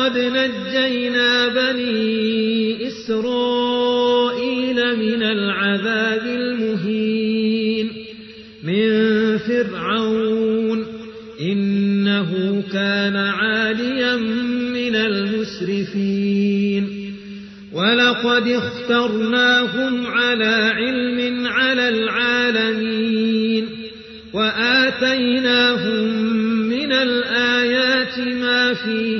ولقد نجينا بني إسرائيل من العذاب المهين من فرعون إنه كان عاليا من المسرفين ولقد اخترناهم على علم على العالمين وآتيناهم من الآيات ما فيه